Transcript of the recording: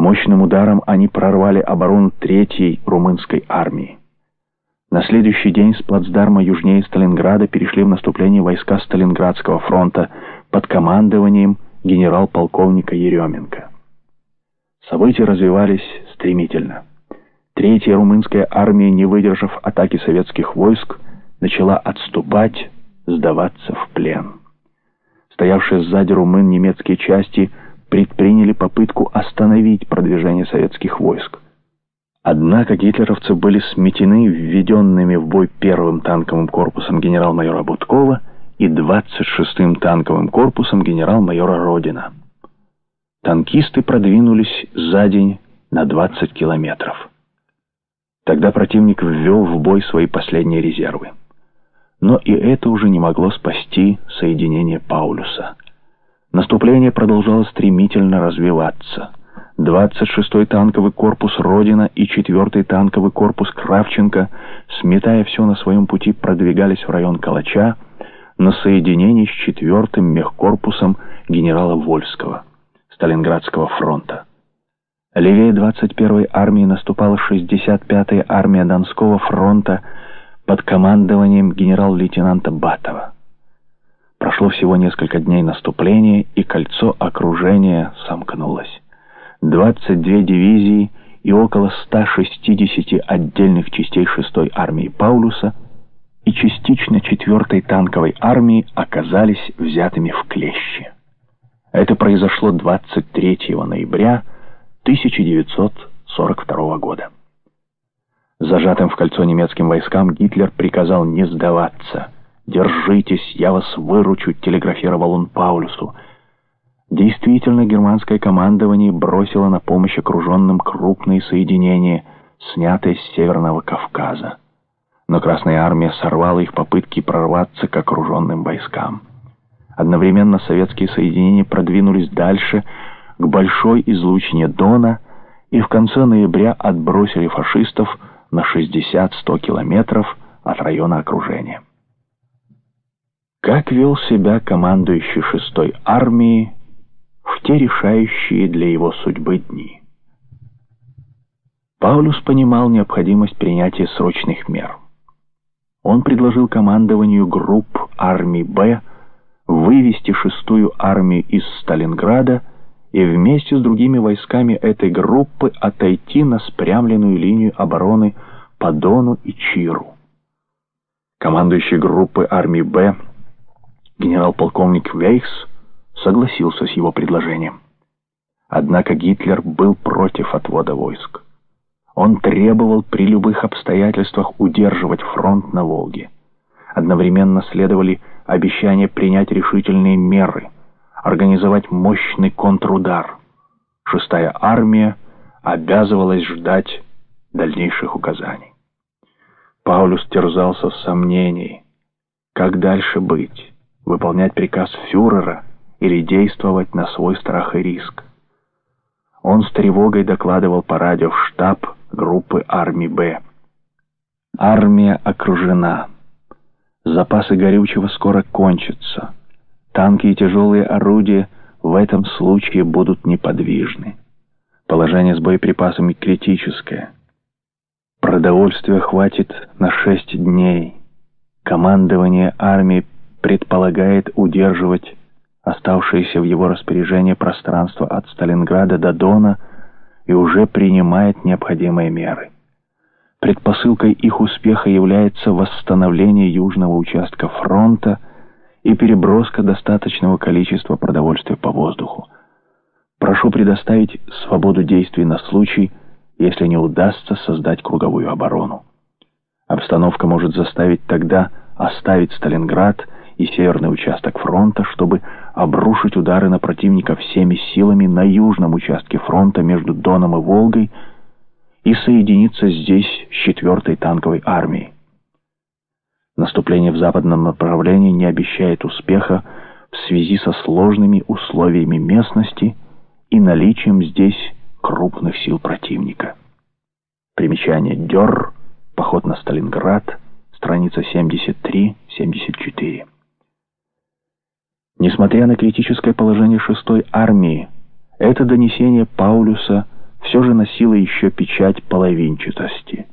Мощным ударом они прорвали оборону Третьей румынской армии. На следующий день с плацдарма южнее Сталинграда перешли в наступление войска Сталинградского фронта под командованием генерал-полковника Еременко. События развивались стремительно. Третья румынская армия, не выдержав атаки советских войск, начала отступать, сдаваться в плен. Стоявшие сзади румын немецкие части предприняли советских войск. Однако гитлеровцы были сметены введенными в бой первым танковым корпусом генерал-майора Будкова и 26-м танковым корпусом генерал-майора Родина. Танкисты продвинулись за день на 20 километров. Тогда противник ввел в бой свои последние резервы. Но и это уже не могло спасти соединение Паулюса. Наступление продолжало стремительно развиваться. 26-й танковый корпус «Родина» и 4-й танковый корпус «Кравченко», сметая все на своем пути, продвигались в район Калача на соединении с 4-м мехкорпусом генерала Вольского, Сталинградского фронта. Левее 21-й армии наступала 65-я армия Донского фронта под командованием генерал-лейтенанта Батова. Прошло всего несколько дней наступления, и кольцо окружения сомкнулось. 22 дивизии и около 160 отдельных частей 6-й армии Паулюса и частично 4-й танковой армии оказались взятыми в клещи. Это произошло 23 ноября 1942 года. Зажатым в кольцо немецким войскам Гитлер приказал не сдаваться – «Держитесь, я вас выручу», — телеграфировал он Паулюсу. Действительно, германское командование бросило на помощь окруженным крупные соединения, снятые с Северного Кавказа. Но Красная Армия сорвала их попытки прорваться к окруженным войскам. Одновременно советские соединения продвинулись дальше, к большой излучине Дона, и в конце ноября отбросили фашистов на 60-100 километров от района окружения. Как вел себя командующий шестой армией в те решающие для его судьбы дни? Паулюс понимал необходимость принятия срочных мер. Он предложил командованию групп армии «Б» вывести шестую армию из Сталинграда и вместе с другими войсками этой группы отойти на спрямленную линию обороны по Дону и Чиру. Командующий группы армии «Б» генерал-полковник Вейхс согласился с его предложением. Однако Гитлер был против отвода войск. Он требовал при любых обстоятельствах удерживать фронт на Волге. Одновременно следовали обещания принять решительные меры, организовать мощный контрудар. Шестая армия обязывалась ждать дальнейших указаний. Паулюс терзался в сомнении, как дальше быть выполнять приказ фюрера или действовать на свой страх и риск. Он с тревогой докладывал по радио в штаб группы армии «Б». Армия окружена. Запасы горючего скоро кончатся. Танки и тяжелые орудия в этом случае будут неподвижны. Положение с боеприпасами критическое. Продовольствия хватит на шесть дней. Командование армии предполагает удерживать оставшееся в его распоряжении пространство от Сталинграда до Дона и уже принимает необходимые меры. Предпосылкой их успеха является восстановление южного участка фронта и переброска достаточного количества продовольствия по воздуху. Прошу предоставить свободу действий на случай, если не удастся создать круговую оборону. Обстановка может заставить тогда оставить Сталинград и северный участок фронта, чтобы обрушить удары на противника всеми силами на южном участке фронта между Доном и Волгой и соединиться здесь с 4-й танковой армией. Наступление в западном направлении не обещает успеха в связи со сложными условиями местности и наличием здесь крупных сил противника. Примечание Дёрр, поход на Сталинград, страница 73-74. Несмотря на критическое положение шестой армии, это донесение Паулюса все же носила еще печать половинчатости.